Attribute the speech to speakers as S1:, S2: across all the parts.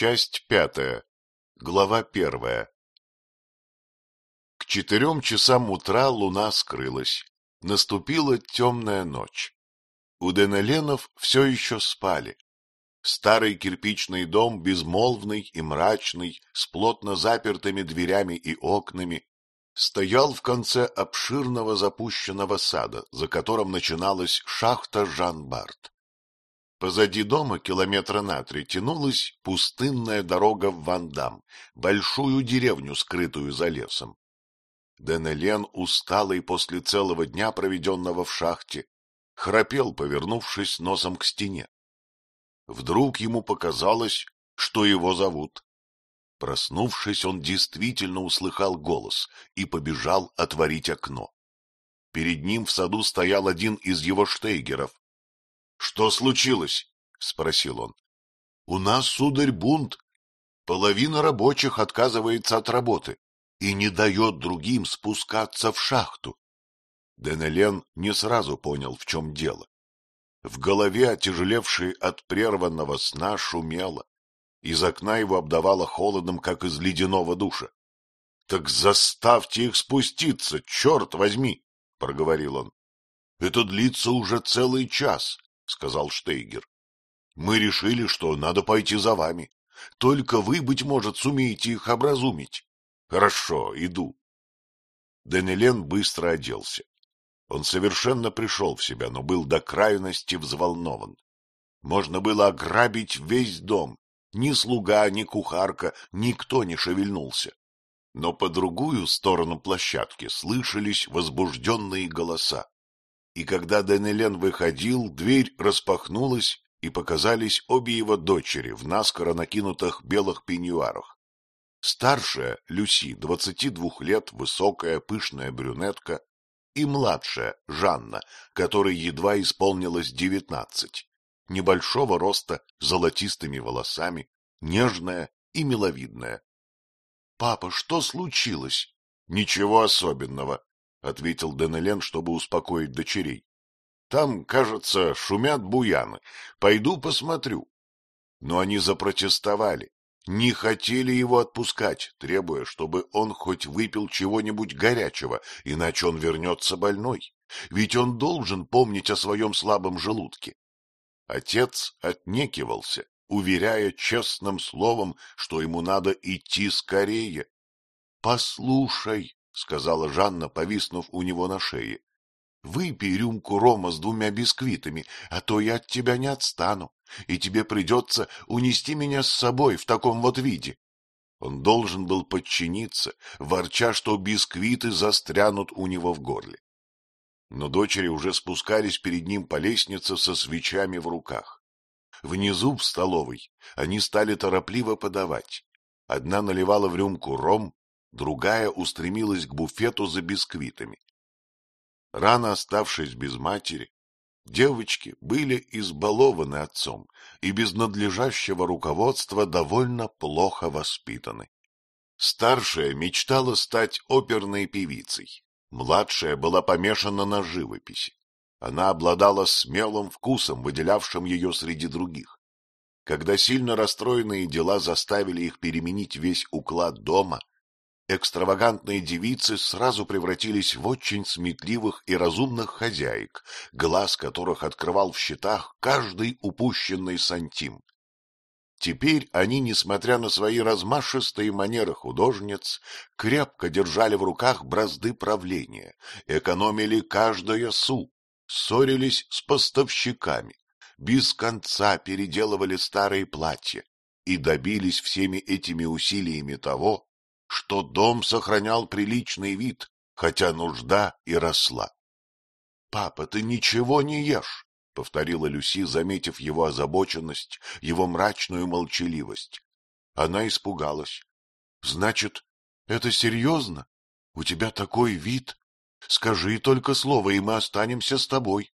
S1: Часть пятая. Глава первая. К четырем часам утра луна скрылась. Наступила темная ночь. У Денеленов все еще спали. Старый кирпичный дом, безмолвный и мрачный, с плотно запертыми дверями и окнами, стоял в конце обширного запущенного сада, за которым начиналась шахта Жан-Барт. Позади дома километра на три тянулась пустынная дорога в Вандам, большую деревню, скрытую за лесом. Денелен, усталый после целого дня, проведенного в шахте, храпел, повернувшись носом к стене. Вдруг ему показалось, что его зовут. Проснувшись, он действительно услыхал голос и побежал отворить окно. Перед ним в саду стоял один из его штейгеров, — Что случилось? — спросил он. — У нас, сударь, бунт. Половина рабочих отказывается от работы и не дает другим спускаться в шахту. Денелен не сразу понял, в чем дело. В голове, отяжелевшей от прерванного сна, шумело. Из окна его обдавало холодом, как из ледяного душа. — Так заставьте их спуститься, черт возьми! — проговорил он. — Это длится уже целый час. — сказал Штейгер. — Мы решили, что надо пойти за вами. Только вы, быть может, сумеете их образумить. — Хорошо, иду. Данилен быстро оделся. Он совершенно пришел в себя, но был до крайности взволнован. Можно было ограбить весь дом. Ни слуга, ни кухарка, никто не шевельнулся. Но по другую сторону площадки слышались возбужденные голоса и когда Денелен выходил, дверь распахнулась, и показались обе его дочери в наскоро накинутых белых пеньюарах. Старшая, Люси, двадцати двух лет, высокая, пышная брюнетка, и младшая, Жанна, которой едва исполнилось девятнадцать, небольшого роста, золотистыми волосами, нежная и миловидная. — Папа, что случилось? — Ничего особенного, — ответил Денелен, чтобы успокоить дочерей. — Там, кажется, шумят буяны. Пойду посмотрю. Но они запротестовали, не хотели его отпускать, требуя, чтобы он хоть выпил чего-нибудь горячего, иначе он вернется больной. Ведь он должен помнить о своем слабом желудке. Отец отнекивался, уверяя честным словом, что ему надо идти скорее. — Послушай, — сказала Жанна, повиснув у него на шее. — Выпей рюмку рома с двумя бисквитами, а то я от тебя не отстану, и тебе придется унести меня с собой в таком вот виде. Он должен был подчиниться, ворча, что бисквиты застрянут у него в горле. Но дочери уже спускались перед ним по лестнице со свечами в руках. Внизу, в столовой, они стали торопливо подавать. Одна наливала в рюмку ром, другая устремилась к буфету за бисквитами. Рано оставшись без матери, девочки были избалованы отцом и без надлежащего руководства довольно плохо воспитаны. Старшая мечтала стать оперной певицей, младшая была помешана на живописи. Она обладала смелым вкусом, выделявшим ее среди других. Когда сильно расстроенные дела заставили их переменить весь уклад дома, экстравагантные девицы сразу превратились в очень сметливых и разумных хозяек, глаз которых открывал в счетах каждый упущенный сантим. Теперь они, несмотря на свои размашистые манеры художниц, крепко держали в руках бразды правления, экономили каждое су, ссорились с поставщиками, без конца переделывали старые платья и добились всеми этими усилиями того, что дом сохранял приличный вид, хотя нужда и росла. — Папа, ты ничего не ешь, — повторила Люси, заметив его озабоченность, его мрачную молчаливость. Она испугалась. — Значит, это серьезно? У тебя такой вид? Скажи только слово, и мы останемся с тобой.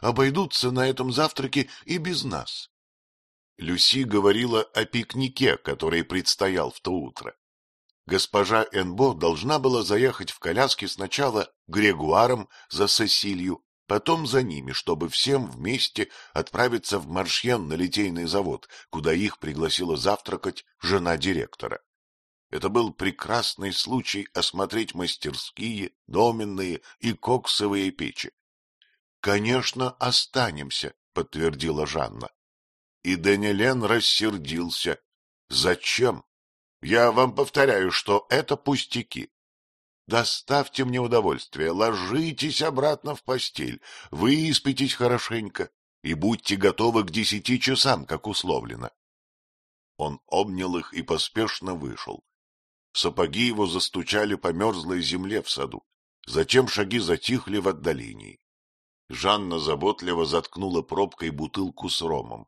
S1: Обойдутся на этом завтраке и без нас. Люси говорила о пикнике, который предстоял в то утро госпожа Энбо должна была заехать в коляске сначала Грегуаром за Сесилью, потом за ними, чтобы всем вместе отправиться в Маршьен на литейный завод, куда их пригласила завтракать жена директора. Это был прекрасный случай осмотреть мастерские, доменные и коксовые печи. — Конечно, останемся, — подтвердила Жанна. И Данилен рассердился. — Зачем? Я вам повторяю, что это пустяки. Доставьте мне удовольствие, ложитесь обратно в постель, выспитесь хорошенько и будьте готовы к десяти часам, как условлено. Он обнял их и поспешно вышел. Сапоги его застучали по мерзлой земле в саду. Затем шаги затихли в отдалении. Жанна заботливо заткнула пробкой бутылку с ромом,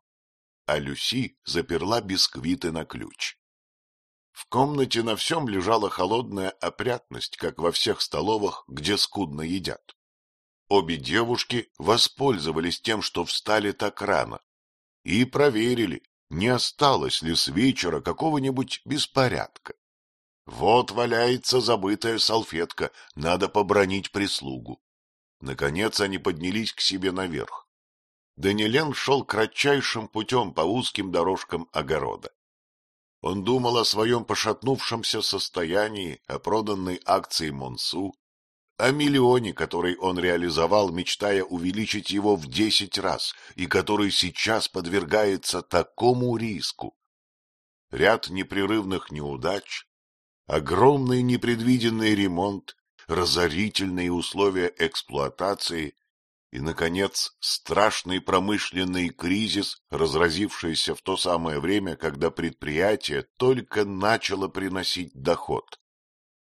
S1: а Люси заперла бисквиты на ключ. В комнате на всем лежала холодная опрятность, как во всех столовых, где скудно едят. Обе девушки воспользовались тем, что встали так рано, и проверили, не осталось ли с вечера какого-нибудь беспорядка. Вот валяется забытая салфетка, надо побронить прислугу. Наконец они поднялись к себе наверх. Данилен шел кратчайшим путем по узким дорожкам огорода. Он думал о своем пошатнувшемся состоянии, о проданной акции Монсу, о миллионе, который он реализовал, мечтая увеличить его в десять раз, и который сейчас подвергается такому риску. Ряд непрерывных неудач, огромный непредвиденный ремонт, разорительные условия эксплуатации и, наконец, страшный промышленный кризис, разразившийся в то самое время, когда предприятие только начало приносить доход.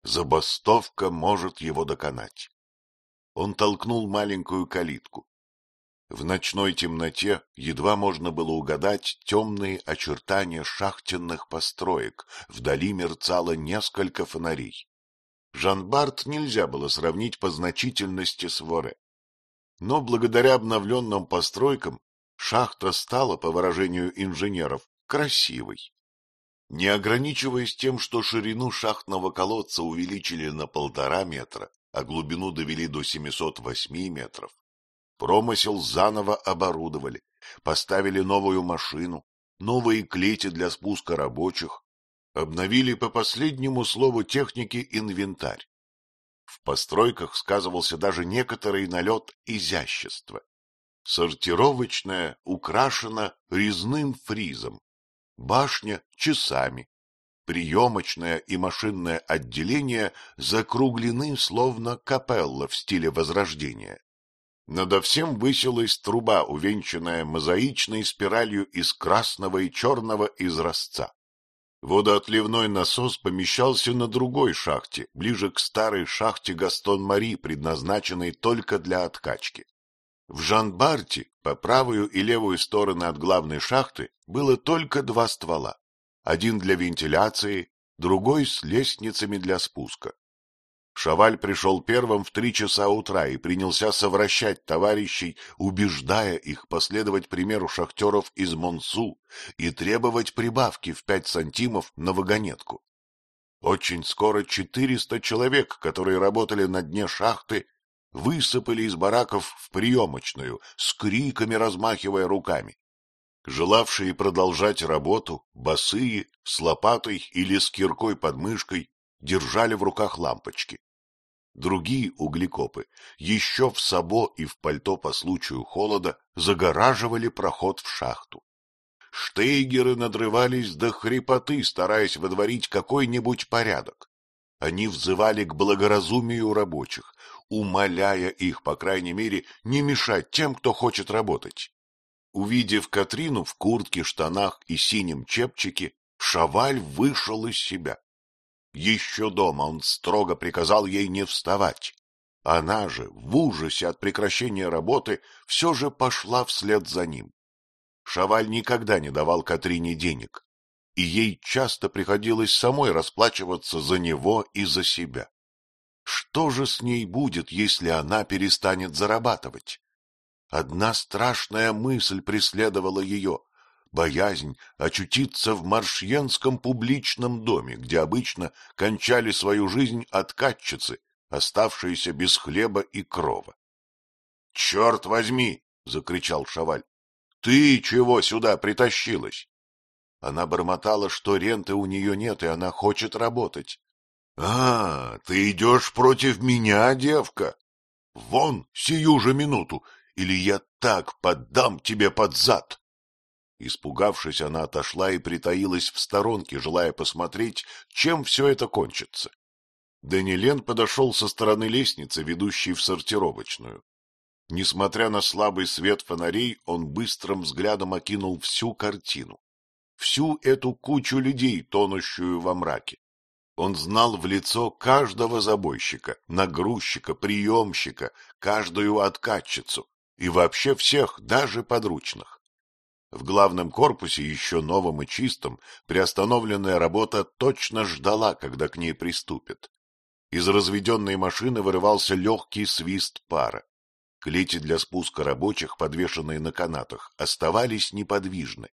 S1: Забастовка может его доконать. Он толкнул маленькую калитку. В ночной темноте едва можно было угадать темные очертания шахтенных построек, вдали мерцало несколько фонарей. Жан-Барт нельзя было сравнить по значительности с Воре. Но благодаря обновленным постройкам шахта стала, по выражению инженеров, красивой. Не ограничиваясь тем, что ширину шахтного колодца увеличили на полтора метра, а глубину довели до 708 метров, промысел заново оборудовали, поставили новую машину, новые клети для спуска рабочих, обновили по последнему слову техники инвентарь. В постройках сказывался даже некоторый налет изящества. Сортировочная украшена резным фризом, башня — часами, приемочное и машинное отделение закруглены, словно капелла в стиле Возрождения. Надо всем высилась труба, увенчанная мозаичной спиралью из красного и черного изразца. Водоотливной насос помещался на другой шахте, ближе к старой шахте Гастон-Мари, предназначенной только для откачки. В Жан-Барте, по правую и левую стороны от главной шахты, было только два ствола. Один для вентиляции, другой с лестницами для спуска. Шаваль пришел первым в три часа утра и принялся совращать товарищей, убеждая их последовать примеру шахтеров из Монсу и требовать прибавки в пять сантимов на вагонетку. Очень скоро четыреста человек, которые работали на дне шахты, высыпали из бараков в приемочную, с криками размахивая руками. Желавшие продолжать работу, босые, с лопатой или с киркой под мышкой, держали в руках лампочки. Другие углекопы еще в сабо и в пальто по случаю холода загораживали проход в шахту. Штейгеры надрывались до хрипоты, стараясь водворить какой-нибудь порядок. Они взывали к благоразумию рабочих, умоляя их, по крайней мере, не мешать тем, кто хочет работать. Увидев Катрину в куртке, штанах и синем чепчике, Шаваль вышел из себя. Еще дома он строго приказал ей не вставать. Она же, в ужасе от прекращения работы, все же пошла вслед за ним. Шаваль никогда не давал Катрине денег, и ей часто приходилось самой расплачиваться за него и за себя. Что же с ней будет, если она перестанет зарабатывать? Одна страшная мысль преследовала ее боязнь очутиться в маршьенском публичном доме, где обычно кончали свою жизнь откатчицы, оставшиеся без хлеба и крова. Черт возьми! — закричал Шаваль. — Ты чего сюда притащилась? Она бормотала, что ренты у нее нет, и она хочет работать. — А, ты идешь против меня, девка? Вон, сию же минуту, или я так поддам тебе под зад. Испугавшись, она отошла и притаилась в сторонке, желая посмотреть, чем все это кончится. Данилен подошел со стороны лестницы, ведущей в сортировочную. Несмотря на слабый свет фонарей, он быстрым взглядом окинул всю картину. Всю эту кучу людей, тонущую во мраке. Он знал в лицо каждого забойщика, нагрузчика, приемщика, каждую откатчицу и вообще всех, даже подручных. В главном корпусе, еще новом и чистом, приостановленная работа точно ждала, когда к ней приступят. Из разведенной машины вырывался легкий свист пара. Клети для спуска рабочих, подвешенные на канатах, оставались неподвижны.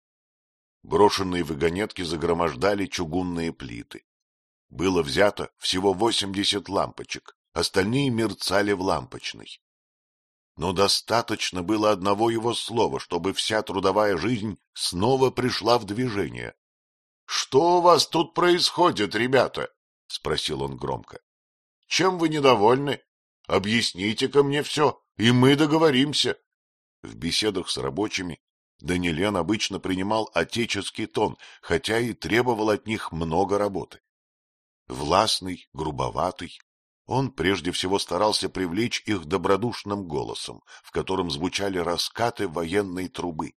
S1: Брошенные вагонетки загромождали чугунные плиты. Было взято всего восемьдесят лампочек, остальные мерцали в лампочной. Но достаточно было одного его слова, чтобы вся трудовая жизнь снова пришла в движение. — Что у вас тут происходит, ребята? — спросил он громко. — Чем вы недовольны? Объясните-ка мне все и мы договоримся. В беседах с рабочими Данилен обычно принимал отеческий тон, хотя и требовал от них много работы. Властный, грубоватый, он прежде всего старался привлечь их добродушным голосом, в котором звучали раскаты военной трубы.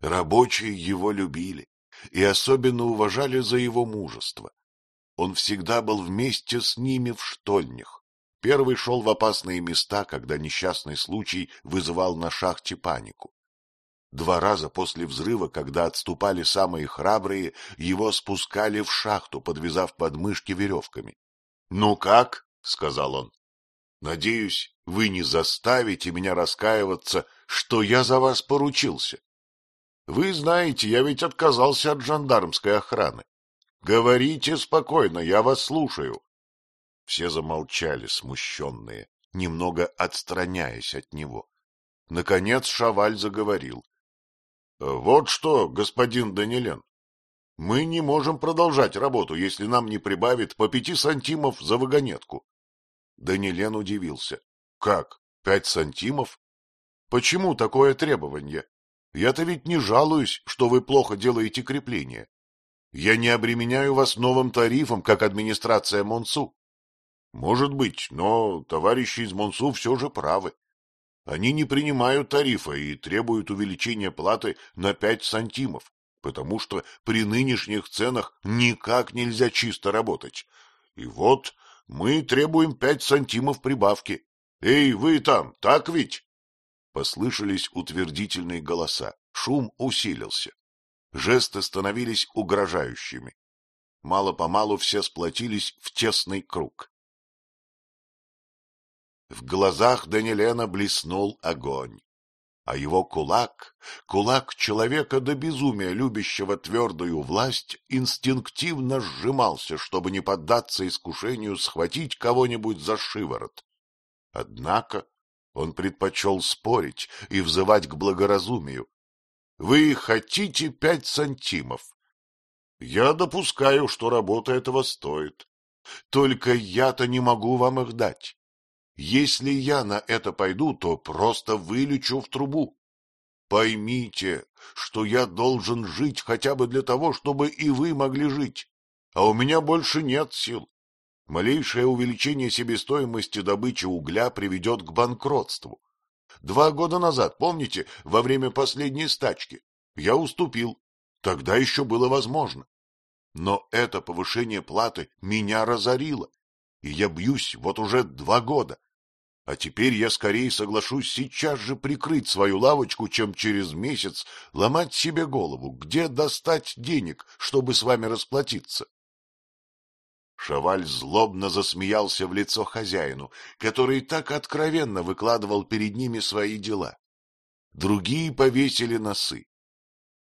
S1: Рабочие его любили и особенно уважали за его мужество. Он всегда был вместе с ними в штольнях, Первый шел в опасные места, когда несчастный случай вызывал на шахте панику. Два раза после взрыва, когда отступали самые храбрые, его спускали в шахту, подвязав подмышки веревками. — Ну как? — сказал он. — Надеюсь, вы не заставите меня раскаиваться, что я за вас поручился. Вы знаете, я ведь отказался от жандармской охраны. Говорите спокойно, я вас слушаю. Все замолчали, смущенные, немного отстраняясь от него. Наконец Шаваль заговорил. — Вот что, господин Данилен, мы не можем продолжать работу, если нам не прибавит по пяти сантимов за вагонетку. Данилен удивился. — Как, пять сантимов? Почему такое требование? Я-то ведь не жалуюсь, что вы плохо делаете крепление. Я не обременяю вас новым тарифом, как администрация Монсу. Может быть, но товарищи из Монсу все же правы. Они не принимают тарифа и требуют увеличения платы на пять сантимов, потому что при нынешних ценах никак нельзя чисто работать. И вот мы требуем пять сантимов прибавки. Эй, вы там, так ведь? Послышались утвердительные голоса. Шум усилился. Жесты становились угрожающими. Мало-помалу все сплотились в тесный круг. В глазах Данилена блеснул огонь, а его кулак, кулак человека до безумия, любящего твердую власть, инстинктивно сжимался, чтобы не поддаться искушению схватить кого-нибудь за шиворот. Однако он предпочел спорить и взывать к благоразумию. — Вы хотите пять сантимов? Я допускаю, что работа этого стоит. Только я-то не могу вам их дать. Если я на это пойду, то просто вылечу в трубу. Поймите, что я должен жить хотя бы для того, чтобы и вы могли жить, а у меня больше нет сил. Малейшее увеличение себестоимости добычи угля приведет к банкротству. Два года назад, помните, во время последней стачки, я уступил. Тогда еще было возможно. Но это повышение платы меня разорило, и я бьюсь вот уже два года. А теперь я скорее соглашусь сейчас же прикрыть свою лавочку, чем через месяц ломать себе голову, где достать денег, чтобы с вами расплатиться. Шаваль злобно засмеялся в лицо хозяину, который так откровенно выкладывал перед ними свои дела. Другие повесили носы.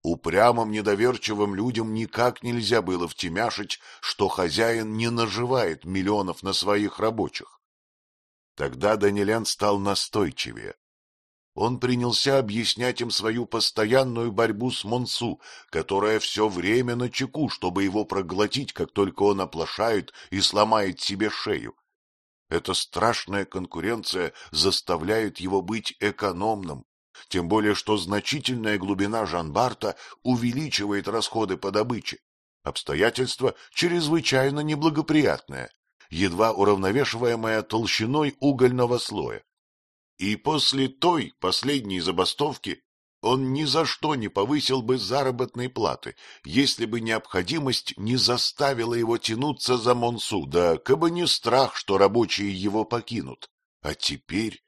S1: Упрямым недоверчивым людям никак нельзя было втемяшить, что хозяин не наживает миллионов на своих рабочих. Тогда Данилен стал настойчивее. он принялся объяснять им свою постоянную борьбу с Монсу, которая все время на чеку, чтобы его проглотить, как только он оплошает и сломает себе шею. Эта страшная конкуренция заставляет его быть экономным, тем более что значительная глубина Жанбарта увеличивает расходы по добыче. Обстоятельство чрезвычайно неблагоприятное, едва уравновешиваемое толщиной угольного слоя. И после той последней забастовки он ни за что не повысил бы заработной платы, если бы необходимость не заставила его тянуться за Монсу, да кабы не страх, что рабочие его покинут. А теперь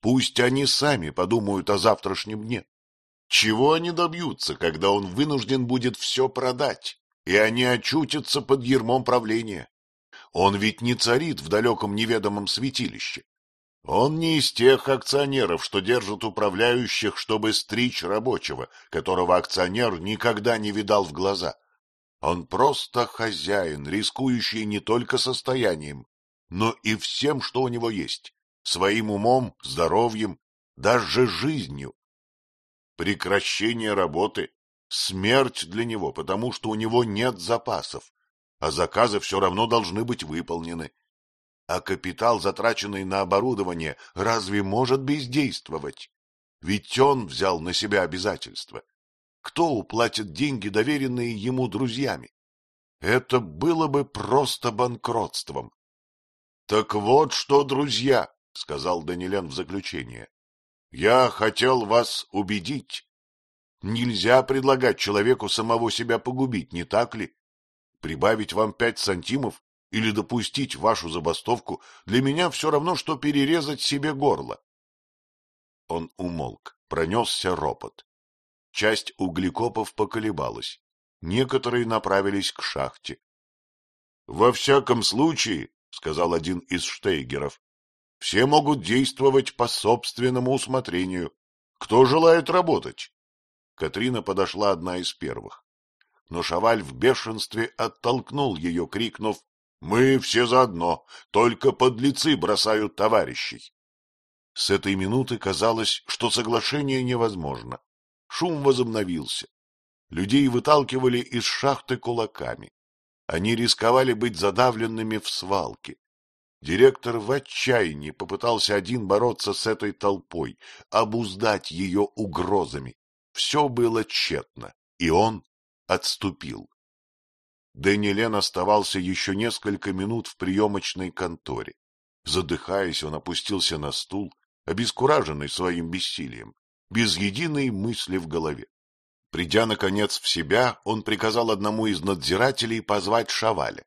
S1: пусть они сами подумают о завтрашнем дне. Чего они добьются, когда он вынужден будет все продать, и они очутятся под ермом правления? Он ведь не царит в далеком неведомом святилище. Он не из тех акционеров, что держат управляющих, чтобы стричь рабочего, которого акционер никогда не видал в глаза. Он просто хозяин, рискующий не только состоянием, но и всем, что у него есть, своим умом, здоровьем, даже жизнью. Прекращение работы — смерть для него, потому что у него нет запасов, а заказы все равно должны быть выполнены. А капитал, затраченный на оборудование, разве может бездействовать? Ведь он взял на себя обязательства. Кто уплатит деньги, доверенные ему друзьями? Это было бы просто банкротством. — Так вот что, друзья, — сказал Данилен в заключение, — я хотел вас убедить. Нельзя предлагать человеку самого себя погубить, не так ли? Прибавить вам пять сантимов или допустить вашу забастовку для меня все равно, что перерезать себе горло. Он умолк, пронесся ропот. Часть углекопов поколебалась, некоторые направились к шахте. — Во всяком случае, — сказал один из штейгеров, — все могут действовать по собственному усмотрению. Кто желает работать? Катрина подошла одна из первых. Но Шаваль в бешенстве оттолкнул ее, крикнув мы все заодно, только подлецы бросают товарищей. С этой минуты казалось, что соглашение невозможно. Шум возобновился. Людей выталкивали из шахты кулаками. Они рисковали быть задавленными в свалке. Директор в отчаянии попытался один бороться с этой толпой, обуздать ее угрозами. Все было тщетно, и он отступил. Данилен оставался еще несколько минут в приемочной конторе. Задыхаясь, он опустился на стул, обескураженный своим бессилием, без единой мысли в голове. Придя, наконец, в себя, он приказал одному из надзирателей позвать Шаваля.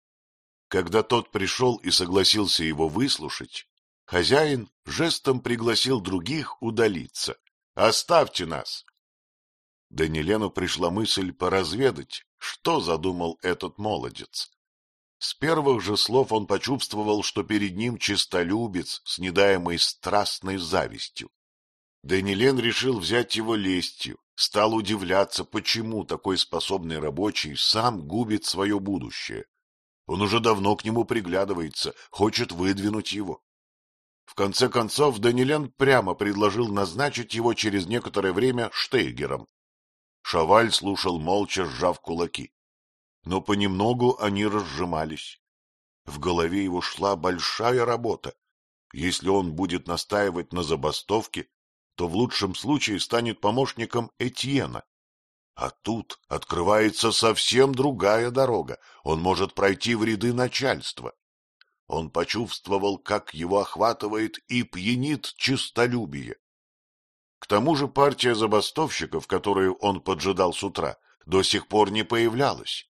S1: Когда тот пришел и согласился его выслушать, хозяин жестом пригласил других удалиться. «Оставьте нас!» Данилену пришла мысль поразведать, что задумал этот молодец. С первых же слов он почувствовал, что перед ним чистолюбец с недаемой страстной завистью. Данилен решил взять его лестью, стал удивляться, почему такой способный рабочий сам губит свое будущее. Он уже давно к нему приглядывается, хочет выдвинуть его. В конце концов, Данилен прямо предложил назначить его через некоторое время штейгером. Шаваль слушал молча, сжав кулаки. Но понемногу они разжимались. В голове его шла большая работа. Если он будет настаивать на забастовке, то в лучшем случае станет помощником Этьена. А тут открывается совсем другая дорога. Он может пройти в ряды начальства. Он почувствовал, как его охватывает и пьянит честолюбие. К тому же партия забастовщиков, которую он поджидал с утра, до сих пор не появлялась.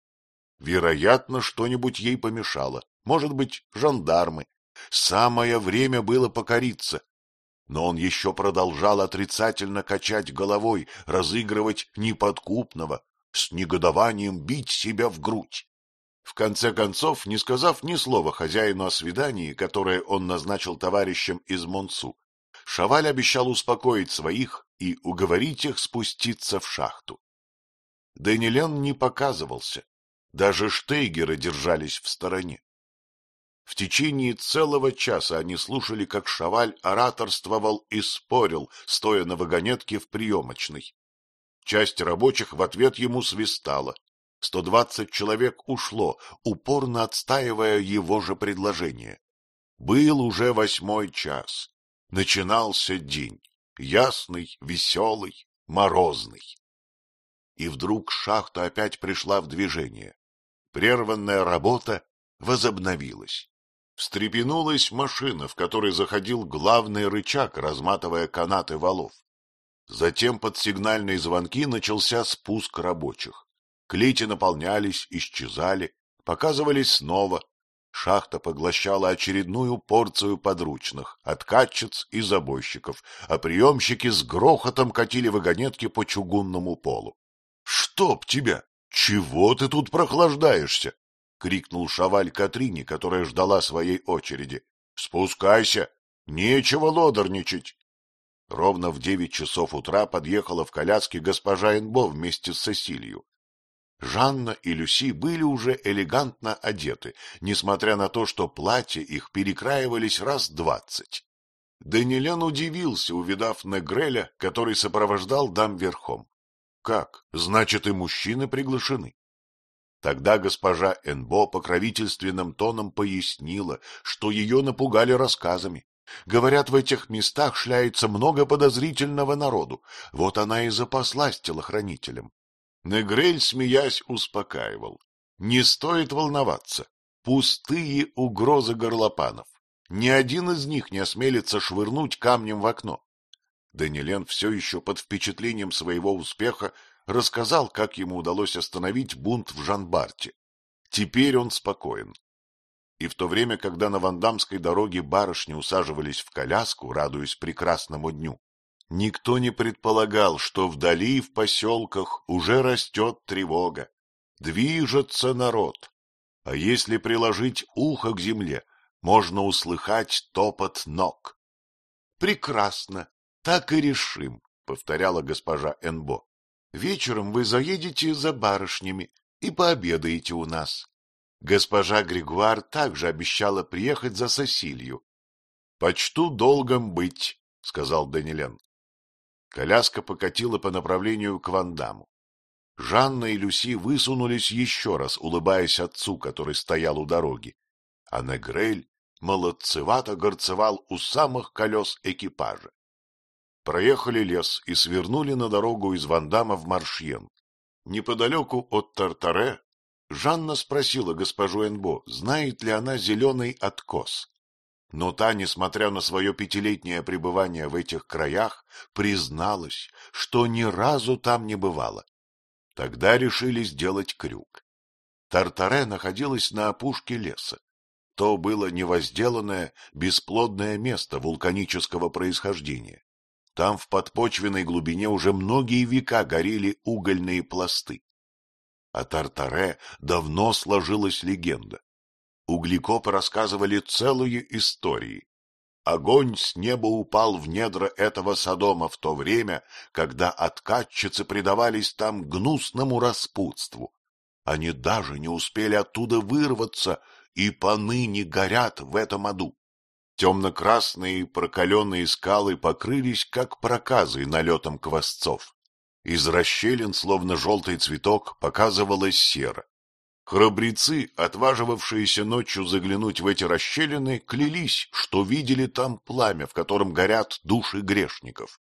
S1: Вероятно, что-нибудь ей помешало, может быть, жандармы. Самое время было покориться. Но он еще продолжал отрицательно качать головой, разыгрывать неподкупного, с негодованием бить себя в грудь. В конце концов, не сказав ни слова хозяину о свидании, которое он назначил товарищам из Монсу, Шаваль обещал успокоить своих и уговорить их спуститься в шахту. Данилен не показывался, даже штейгеры держались в стороне. В течение целого часа они слушали, как Шаваль ораторствовал и спорил, стоя на вагонетке в приемочной. Часть рабочих в ответ ему свистала. Сто двадцать человек ушло, упорно отстаивая его же предложение. Был уже восьмой час. Начинался день. Ясный, веселый, морозный. И вдруг шахта опять пришла в движение. Прерванная работа возобновилась. Встрепенулась машина, в которой заходил главный рычаг, разматывая канаты валов. Затем под сигнальные звонки начался спуск рабочих. Клети наполнялись, исчезали, показывались снова. Шахта поглощала очередную порцию подручных, откатчиц и забойщиков, а приемщики с грохотом катили вагонетки по чугунному полу. — Чтоб тебя! Чего ты тут прохлаждаешься? — крикнул Шаваль Катрине, которая ждала своей очереди. — Спускайся! Нечего лодорничать! Ровно в девять часов утра подъехала в коляске госпожа Энбо вместе с Сесилью. Жанна и Люси были уже элегантно одеты, несмотря на то, что платья их перекраивались раз двадцать. Данилен удивился, увидав Негреля, который сопровождал дам верхом. — Как? Значит, и мужчины приглашены? Тогда госпожа Энбо покровительственным тоном пояснила, что ее напугали рассказами. Говорят, в этих местах шляется много подозрительного народу. Вот она и запаслась телохранителем. Негрель, смеясь, успокаивал. Не стоит волноваться. Пустые угрозы горлопанов. Ни один из них не осмелится швырнуть камнем в окно. Данилен все еще под впечатлением своего успеха рассказал, как ему удалось остановить бунт в Жанбарте. Теперь он спокоен. И в то время, когда на Вандамской дороге барышни усаживались в коляску, радуясь прекрасному дню, никто не предполагал, что вдали в поселках уже растет тревога. Движется народ. А если приложить ухо к земле, можно услыхать топот ног. — Прекрасно, так и решим, — повторяла госпожа Энбо. Вечером вы заедете за барышнями и пообедаете у нас. Госпожа Григуар также обещала приехать за Сосилью. — Почту долгом быть, — сказал Данилен. Коляска покатила по направлению к Вандаму. Жанна и Люси высунулись еще раз, улыбаясь отцу, который стоял у дороги. А Негрель молодцевато горцевал у самых колес экипажа. Проехали лес и свернули на дорогу из Вандама в Маршьен. Неподалеку от Тартаре Жанна спросила госпожу Энбо, знает ли она зеленый откос. Но та, несмотря на свое пятилетнее пребывание в этих краях, призналась, что ни разу там не бывала. Тогда решили сделать крюк. Тартаре находилась на опушке леса. То было невозделанное, бесплодное место вулканического происхождения. Там в подпочвенной глубине уже многие века горели угольные пласты. О Тартаре давно сложилась легенда. Углекопы рассказывали целые истории. Огонь с неба упал в недра этого Содома в то время, когда откатчицы предавались там гнусному распутству. Они даже не успели оттуда вырваться и поныне горят в этом аду. Темно-красные прокаленные скалы покрылись, как проказы, налетом квасцов. Из расщелин, словно желтый цветок, показывалась сера. Храбрецы, отваживавшиеся ночью заглянуть в эти расщелины, клялись, что видели там пламя, в котором горят души грешников.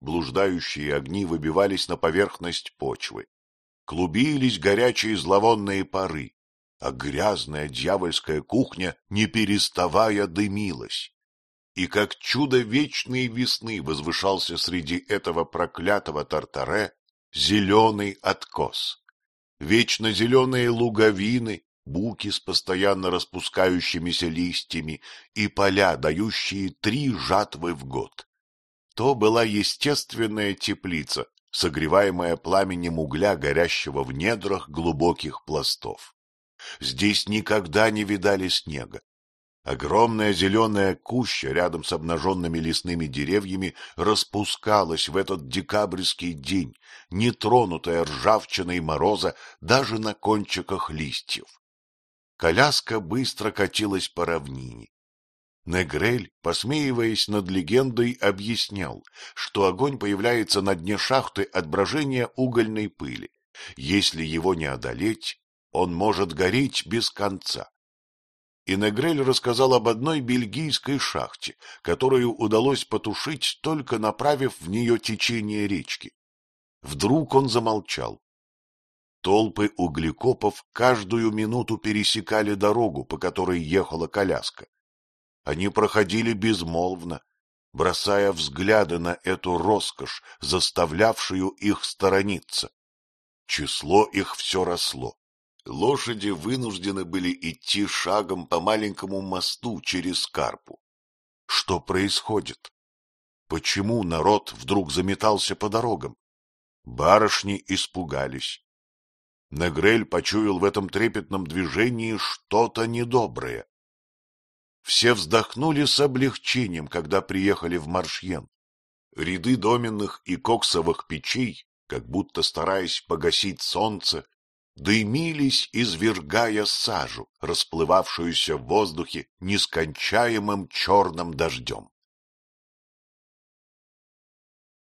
S1: Блуждающие огни выбивались на поверхность почвы. Клубились горячие зловонные пары а грязная дьявольская кухня, не переставая, дымилась. И как чудо вечной весны возвышался среди этого проклятого тартаре зеленый откос. Вечно зеленые луговины, буки с постоянно распускающимися листьями и поля, дающие три жатвы в год. То была естественная теплица, согреваемая пламенем угля, горящего в недрах глубоких пластов. Здесь никогда не видали снега. Огромная зеленая куща рядом с обнаженными лесными деревьями распускалась в этот декабрьский день, нетронутая ржавчиной мороза даже на кончиках листьев. коляска быстро катилась по равнине. Негрель, посмеиваясь над легендой, объяснял, что огонь появляется на дне шахты от брожения угольной пыли. Если его не одолеть, он может гореть без конца. И Негрель рассказал об одной бельгийской шахте, которую удалось потушить, только направив в нее течение речки. Вдруг он замолчал. Толпы углекопов каждую минуту пересекали дорогу, по которой ехала коляска. Они проходили безмолвно, бросая взгляды на эту роскошь, заставлявшую их сторониться. Число их все росло. Лошади вынуждены были идти шагом по маленькому мосту через Карпу. Что происходит? Почему народ вдруг заметался по дорогам? Барышни испугались. Негрель почуял в этом трепетном движении что-то недоброе. Все вздохнули с облегчением, когда приехали в Маршьен. Ряды доменных и коксовых печей, как будто стараясь погасить солнце, дымились, извергая сажу, расплывавшуюся в воздухе нескончаемым черным дождем.